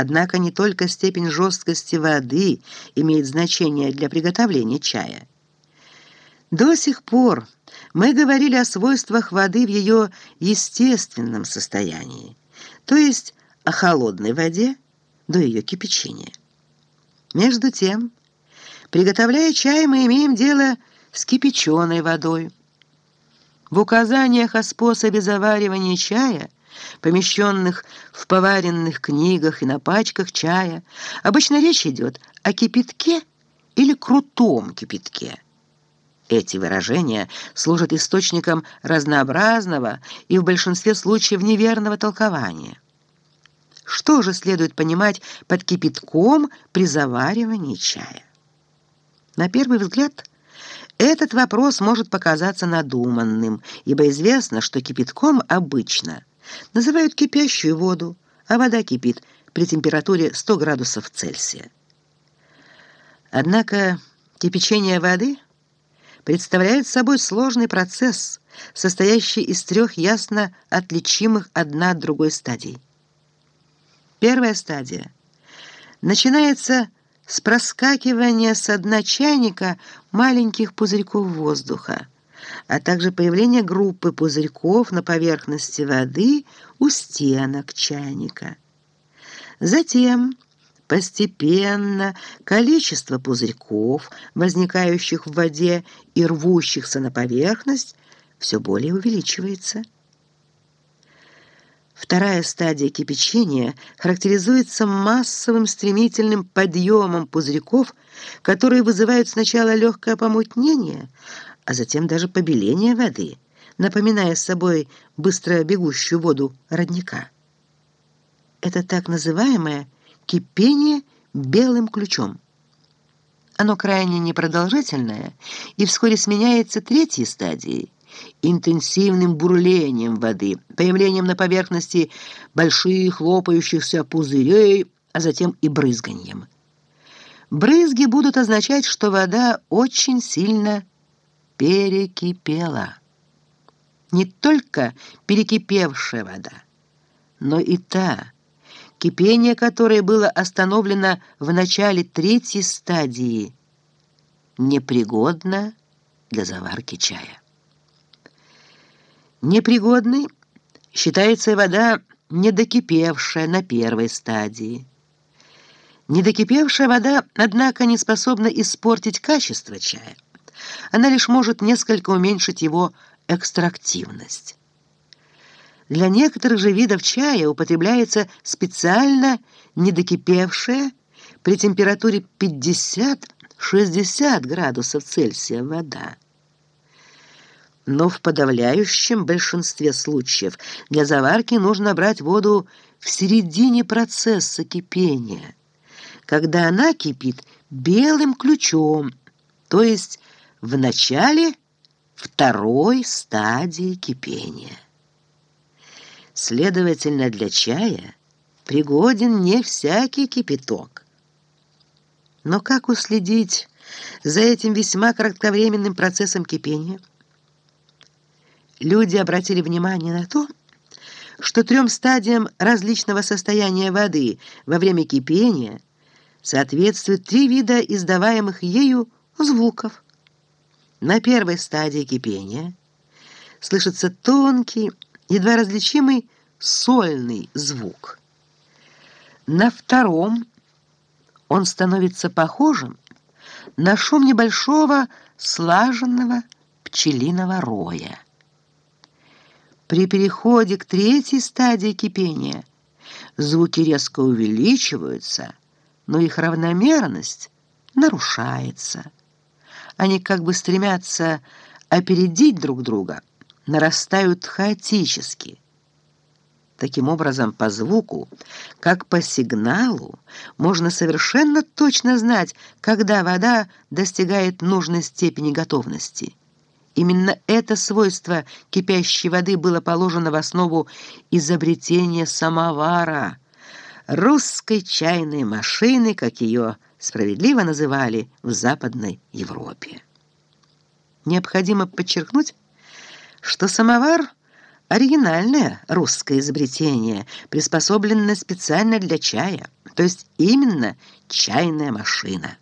Однако не только степень жесткости воды имеет значение для приготовления чая. До сих пор мы говорили о свойствах воды в ее естественном состоянии, то есть о холодной воде до ее кипячения. Между тем, приготовляя чай, мы имеем дело с кипяченой водой. В указаниях о способе заваривания чая, помещенных в поваренных книгах и на пачках чая, обычно речь идет о кипятке или крутом кипятке. Эти выражения служат источником разнообразного и в большинстве случаев неверного толкования. Что же следует понимать под кипятком при заваривании чая? На первый взгляд, этот вопрос может показаться надуманным, ибо известно, что кипятком обычно называют кипящую воду, а вода кипит при температуре 100 градусов Цельсия. Однако кипячение воды представляет собой сложный процесс, состоящий из трех ясно отличимых одна от другой стадий. Первая стадия начинается с проскакивания с дна чайника маленьких пузырьков воздуха, а также появления группы пузырьков на поверхности воды у стенок чайника. Затем постепенно количество пузырьков, возникающих в воде и рвущихся на поверхность, все более увеличивается. Вторая стадия кипячения характеризуется массовым стремительным подъемом пузырьков, которые вызывают сначала легкое помутнение, а затем даже побеление воды, напоминая собой быстро бегущую воду родника. Это так называемое кипение белым ключом. Оно крайне непродолжительное и вскоре сменяется третьей стадией – интенсивным бурлением воды, появлением на поверхности больших хлопающихся пузырей, а затем и брызганьем. Брызги будут означать, что вода очень сильно перекипела. Не только перекипевшая вода, но и та, кипение которой было остановлено в начале третьей стадии, непригодна для заварки чая. Непригодной считается вода, недокипевшая на первой стадии. Недокипевшая вода, однако, не способна испортить качество чая. Она лишь может несколько уменьшить его экстрактивность. Для некоторых же видов чая употребляется специально недокипевшая при температуре 50-60 градусов Цельсия вода но в подавляющем большинстве случаев для заварки нужно брать воду в середине процесса кипения, когда она кипит белым ключом, то есть в начале второй стадии кипения. Следовательно, для чая пригоден не всякий кипяток. Но как уследить за этим весьма кратковременным процессом кипения? люди обратили внимание на то, что трем стадиям различного состояния воды во время кипения соответствуют три вида издаваемых ею звуков. На первой стадии кипения слышится тонкий, едва различимый сольный звук. На втором он становится похожим на шум небольшого слаженного пчелиного роя. При переходе к третьей стадии кипения звуки резко увеличиваются, но их равномерность нарушается. Они как бы стремятся опередить друг друга, нарастают хаотически. Таким образом, по звуку, как по сигналу, можно совершенно точно знать, когда вода достигает нужной степени готовности – Именно это свойство кипящей воды было положено в основу изобретения самовара, русской чайной машины, как ее справедливо называли в Западной Европе. Необходимо подчеркнуть, что самовар – оригинальное русское изобретение, приспособленное специально для чая, то есть именно чайная машина.